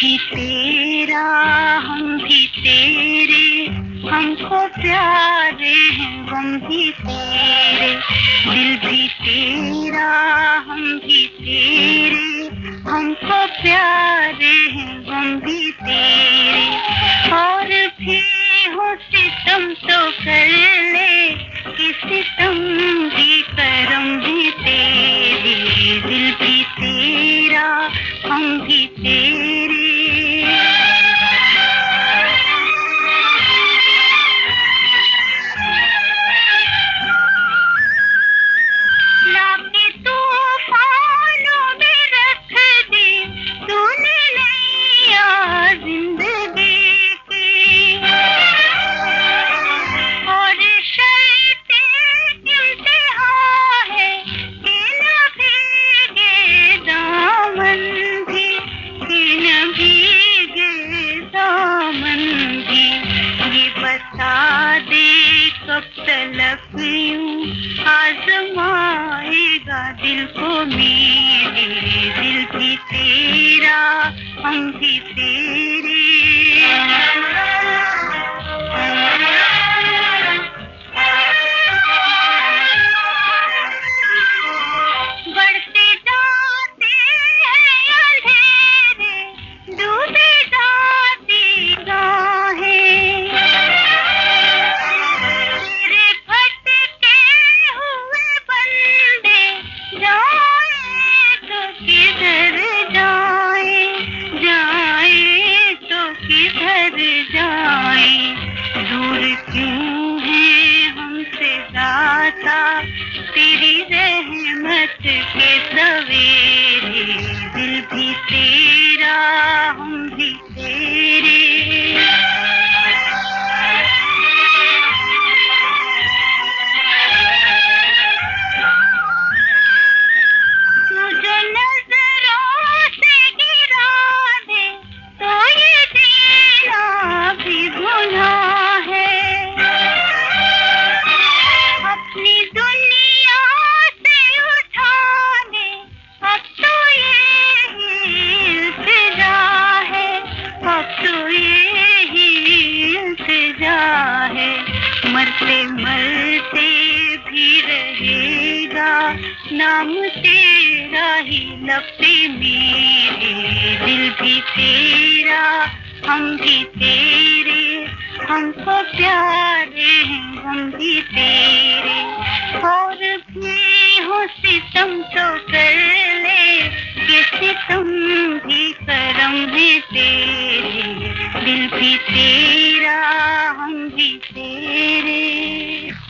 भी तेरा, हम भी तेरे, हमको प्यारे हैं गम भी तेरे। दिल भी तेरा, हम भी तेरे, हमको प्यारे हैं गम भी तेरे। और भी हो सितम तो कर ले, किसी सितम भी करम भी तेरे। दिल भी तेरा, हम भी तेरे। बता दे कब तलक यूँ आजमाएगा दिल को मेरे, दिल भी तेरा, हम भी तेरे। जाए। दूर क्यों है हमसे दाता तेरी रहमत के सवेरे मरते मरते भी रहेगा, नाम तेरा ही लपे मेरे। दिल भी तेरा, हम भी तेरे हमको प्यारे हैं, हम भी तेरे। और भी हो सितम तो कर ले कि तुम भी करम है तेरे। दिल भी तेरा हम भी तेरे।